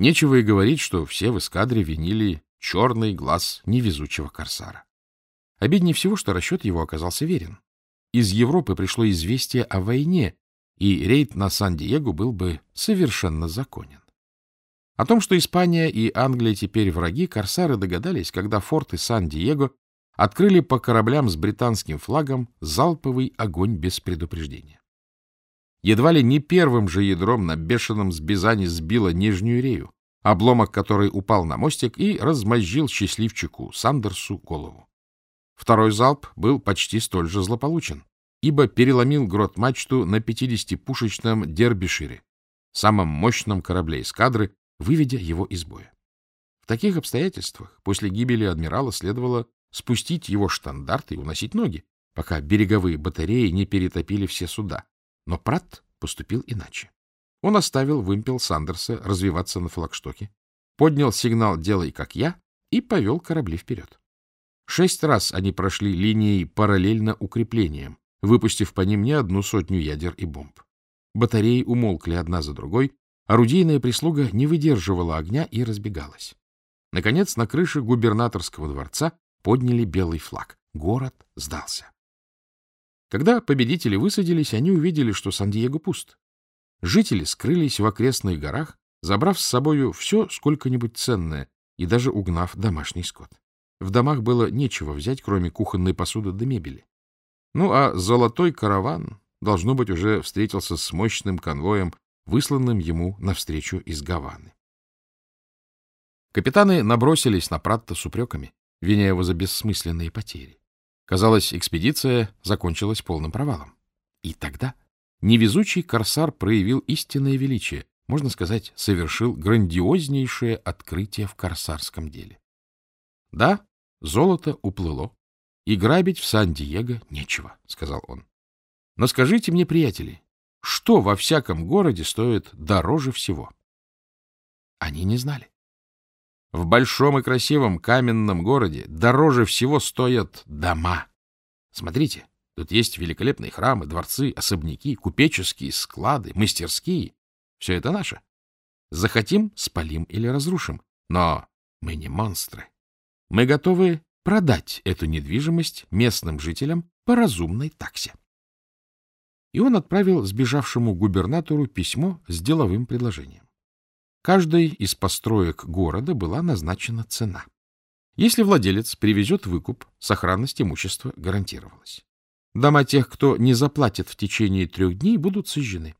Нечего и говорить, что все в эскадре винили черный глаз невезучего корсара. Обиднее всего, что расчет его оказался верен. Из Европы пришло известие о войне, и рейд на Сан-Диего был бы совершенно законен. О том, что Испания и Англия теперь враги, корсары догадались, когда форты Сан-Диего открыли по кораблям с британским флагом залповый огонь без предупреждения. Едва ли не первым же ядром на бешеном сбизане сбило нижнюю рею, обломок которой упал на мостик и размозжил счастливчику Сандерсу голову. Второй залп был почти столь же злополучен, ибо переломил грот-мачту на 50-пушечном Дербишире, самом мощном корабле эскадры, выведя его из боя. В таких обстоятельствах после гибели адмирала следовало спустить его штандарт и уносить ноги, пока береговые батареи не перетопили все суда. Но Пратт поступил иначе. Он оставил вымпел Сандерса развиваться на флагштоке, поднял сигнал «делай, как я» и повел корабли вперед. Шесть раз они прошли линией параллельно укреплениям, выпустив по ним не одну сотню ядер и бомб. Батареи умолкли одна за другой, орудийная прислуга не выдерживала огня и разбегалась. Наконец, на крыше губернаторского дворца подняли белый флаг. Город сдался. Когда победители высадились, они увидели, что Сан-Диего пуст. Жители скрылись в окрестных горах, забрав с собою все сколько-нибудь ценное и даже угнав домашний скот. В домах было нечего взять, кроме кухонной посуды да мебели. Ну, а золотой караван, должно быть, уже встретился с мощным конвоем, высланным ему навстречу из Гаваны. Капитаны набросились на Пратта с упреками, виня его за бессмысленные потери. Казалось, экспедиция закончилась полным провалом. И тогда невезучий корсар проявил истинное величие, можно сказать, совершил грандиознейшее открытие в корсарском деле. Да, золото уплыло, и грабить в Сан-Диего нечего, — сказал он. Но скажите мне, приятели, что во всяком городе стоит дороже всего? Они не знали. В большом и красивом каменном городе дороже всего стоят дома. Смотрите, Тут есть великолепные храмы, дворцы, особняки, купеческие склады, мастерские. Все это наше. Захотим — спалим или разрушим. Но мы не монстры. Мы готовы продать эту недвижимость местным жителям по разумной таксе. И он отправил сбежавшему губернатору письмо с деловым предложением. Каждой из построек города была назначена цена. Если владелец привезет выкуп, сохранность имущества гарантировалась. Дома тех, кто не заплатит в течение трех дней, будут сожжены.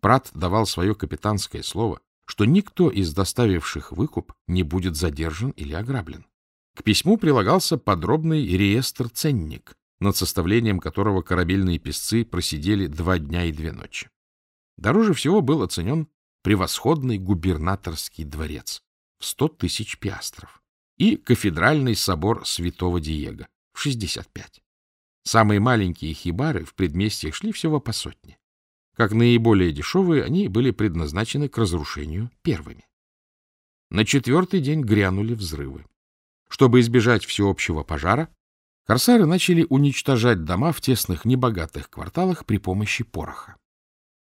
Прат давал свое капитанское слово, что никто из доставивших выкуп не будет задержан или ограблен. К письму прилагался подробный реестр-ценник, над составлением которого корабельные песцы просидели два дня и две ночи. Дороже всего был оценен превосходный губернаторский дворец в сто тысяч пиастров и кафедральный собор святого Диего в шестьдесят пять. Самые маленькие хибары в предместьях шли всего по сотне. Как наиболее дешевые, они были предназначены к разрушению первыми. На четвертый день грянули взрывы. Чтобы избежать всеобщего пожара, корсары начали уничтожать дома в тесных небогатых кварталах при помощи пороха.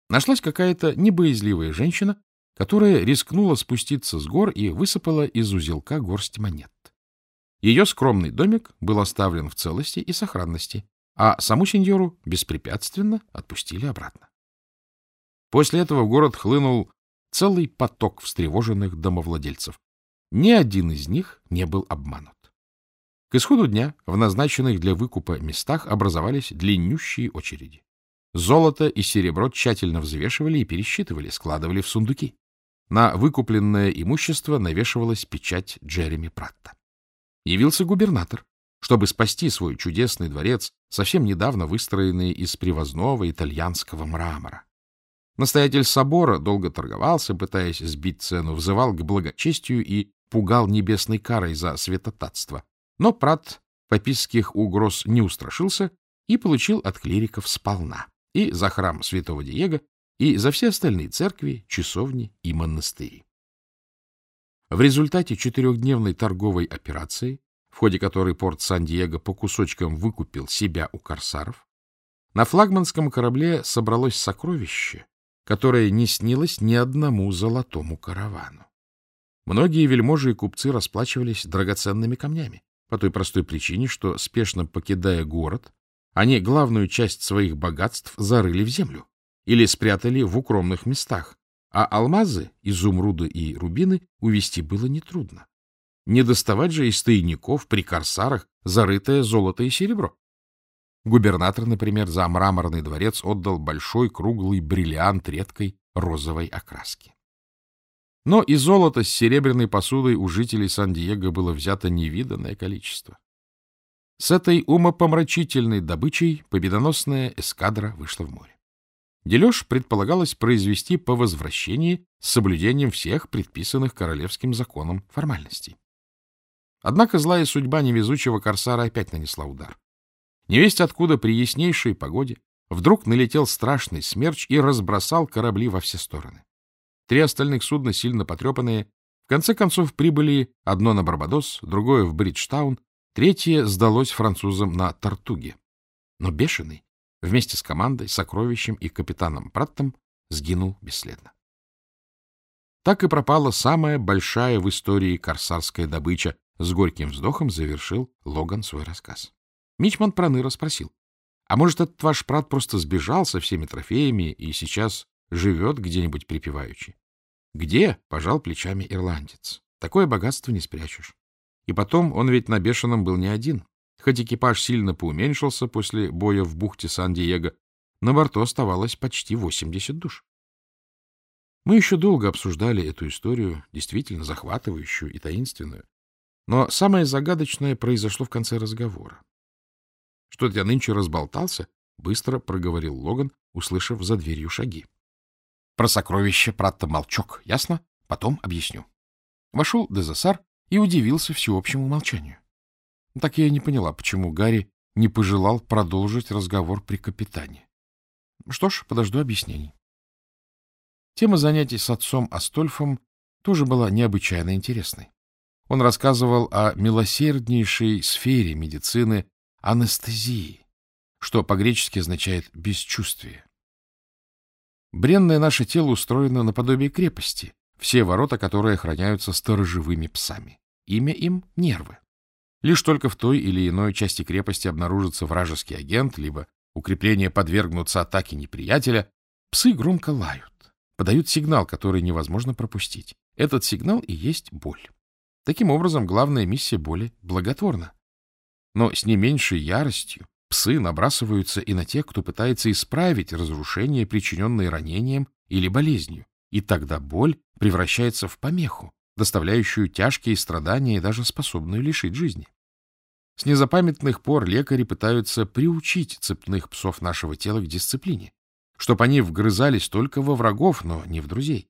Нашлась какая-то небоязливая женщина, которая рискнула спуститься с гор и высыпала из узелка горсть монет. Ее скромный домик был оставлен в целости и сохранности, а саму сеньору беспрепятственно отпустили обратно. После этого в город хлынул целый поток встревоженных домовладельцев. Ни один из них не был обманут. К исходу дня в назначенных для выкупа местах образовались длиннющие очереди. Золото и серебро тщательно взвешивали и пересчитывали, складывали в сундуки. На выкупленное имущество навешивалась печать Джереми Пратта явился губернатор, чтобы спасти свой чудесный дворец, совсем недавно выстроенный из привозного итальянского мрамора. Настоятель собора долго торговался, пытаясь сбить цену, взывал к благочестию и пугал небесной карой за святотатство. Но Прат пописских угроз не устрашился и получил от клириков сполна и за храм святого Диего, и за все остальные церкви, часовни и монастыри. В результате четырехдневной торговой операции, в ходе которой порт Сан-Диего по кусочкам выкупил себя у корсаров, на флагманском корабле собралось сокровище, которое не снилось ни одному золотому каравану. Многие вельможи и купцы расплачивались драгоценными камнями, по той простой причине, что, спешно покидая город, они главную часть своих богатств зарыли в землю или спрятали в укромных местах, а алмазы, изумруды и рубины увести было нетрудно. Не доставать же из тайников при корсарах зарытое золото и серебро. Губернатор, например, за мраморный дворец отдал большой круглый бриллиант редкой розовой окраски. Но и золото с серебряной посудой у жителей Сан-Диего было взято невиданное количество. С этой умопомрачительной добычей победоносная эскадра вышла в море. Дележ предполагалось произвести по возвращении с соблюдением всех предписанных королевским законом формальностей. Однако злая судьба невезучего корсара опять нанесла удар. Невесть откуда при яснейшей погоде вдруг налетел страшный смерч и разбросал корабли во все стороны. Три остальных судна, сильно потрепанные, в конце концов прибыли одно на Барбадос, другое в Бриджтаун, третье сдалось французам на Тартуге. Но бешеный, вместе с командой, сокровищем и капитаном Праттом, сгинул бесследно. Так и пропала самая большая в истории корсарская добыча, с горьким вздохом завершил Логан свой рассказ. Мичман Проныра спросил, а может, этот ваш брат просто сбежал со всеми трофеями и сейчас живет где-нибудь припеваючи? Где? — пожал плечами ирландец. Такое богатство не спрячешь. И потом, он ведь на бешеном был не один. Хоть экипаж сильно поуменьшился после боя в бухте Сан-Диего, на борту оставалось почти 80 душ. Мы еще долго обсуждали эту историю, действительно захватывающую и таинственную. Но самое загадочное произошло в конце разговора. — Что-то я нынче разболтался, — быстро проговорил Логан, услышав за дверью шаги. — Про сокровище Пратта молчок, ясно? Потом объясню. Вошел Дезасар и удивился всеобщему молчанию. Так я и не поняла, почему Гарри не пожелал продолжить разговор при капитане. Что ж, подожду объяснений. Тема занятий с отцом Астольфом тоже была необычайно интересной. Он рассказывал о милосерднейшей сфере медицины анестезии, что по-гречески означает «бесчувствие». Бренное наше тело устроено наподобие крепости, все ворота которые охраняются сторожевыми псами. Имя им — нервы. Лишь только в той или иной части крепости обнаружится вражеский агент, либо укрепление подвергнутся атаке неприятеля, псы громко лают, подают сигнал, который невозможно пропустить. Этот сигнал и есть боль. Таким образом, главная миссия боли благотворна. Но с не меньшей яростью псы набрасываются и на тех, кто пытается исправить разрушение, причиненное ранением или болезнью, и тогда боль превращается в помеху, доставляющую тяжкие страдания и даже способную лишить жизни. С незапамятных пор лекари пытаются приучить цепных псов нашего тела к дисциплине, чтобы они вгрызались только во врагов, но не в друзей.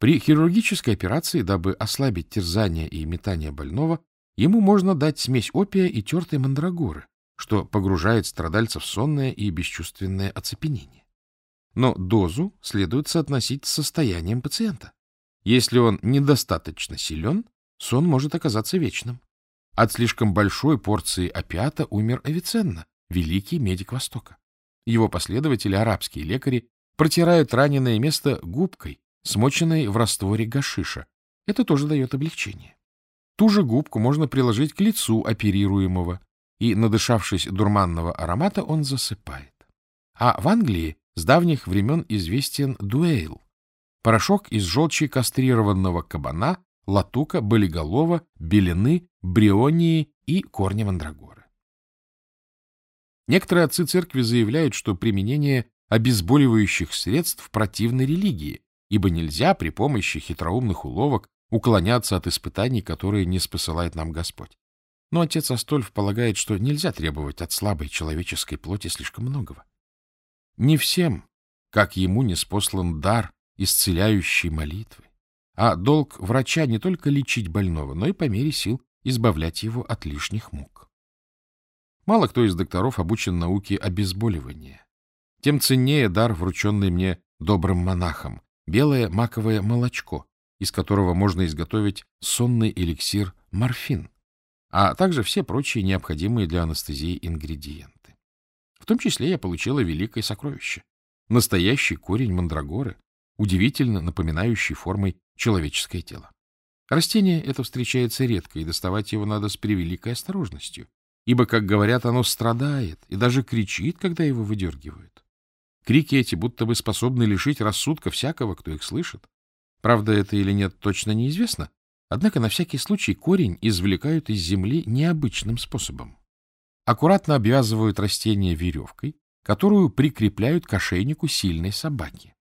При хирургической операции, дабы ослабить терзание и метание больного, ему можно дать смесь опия и тертой мандрагоры, что погружает страдальца в сонное и бесчувственное оцепенение. Но дозу следует соотносить с состоянием пациента. Если он недостаточно силен, сон может оказаться вечным. От слишком большой порции опиата умер Авиценна, великий медик Востока. Его последователи, арабские лекари, протирают раненое место губкой, смоченной в растворе гашиша. Это тоже дает облегчение. Ту же губку можно приложить к лицу оперируемого, и, надышавшись дурманного аромата, он засыпает. А в Англии с давних времен известен дуэйл — порошок из желчи кастрированного кабана, латука, болиголова, белины, брионии и корня мандрагоры. Некоторые отцы церкви заявляют, что применение обезболивающих средств противно религии, ибо нельзя при помощи хитроумных уловок уклоняться от испытаний, которые не спосылает нам Господь. Но отец Астольф полагает, что нельзя требовать от слабой человеческой плоти слишком многого. Не всем, как ему не спослан дар исцеляющей молитвы, а долг врача не только лечить больного, но и по мере сил избавлять его от лишних мук. Мало кто из докторов обучен науке обезболивания. Тем ценнее дар, врученный мне добрым монахом, белое маковое молочко, из которого можно изготовить сонный эликсир морфин, а также все прочие необходимые для анестезии ингредиенты. В том числе я получила великое сокровище Настоящий корень мандрагоры, удивительно напоминающий формой человеческое тело. Растение это встречается редко, и доставать его надо с превеликой осторожностью, ибо, как говорят, оно страдает и даже кричит, когда его выдергивают. Крики эти будто бы способны лишить рассудка всякого, кто их слышит. Правда, это или нет, точно неизвестно, однако на всякий случай корень извлекают из земли необычным способом. Аккуратно обвязывают растение веревкой, которую прикрепляют к ошейнику сильной собаки.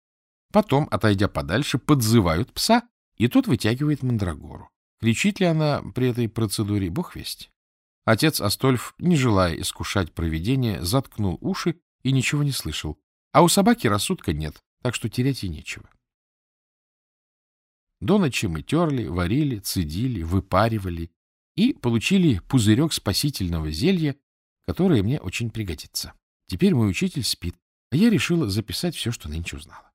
Потом, отойдя подальше, подзывают пса, и тот вытягивает мандрагору. Кричит ли она при этой процедуре, бог весть. Отец Астольф, не желая искушать провидение, заткнул уши и ничего не слышал. А у собаки рассудка нет, так что терять ей нечего. До ночи мы терли, варили, цедили, выпаривали и получили пузырек спасительного зелья, которое мне очень пригодится. Теперь мой учитель спит, а я решила записать все, что нынче узнала.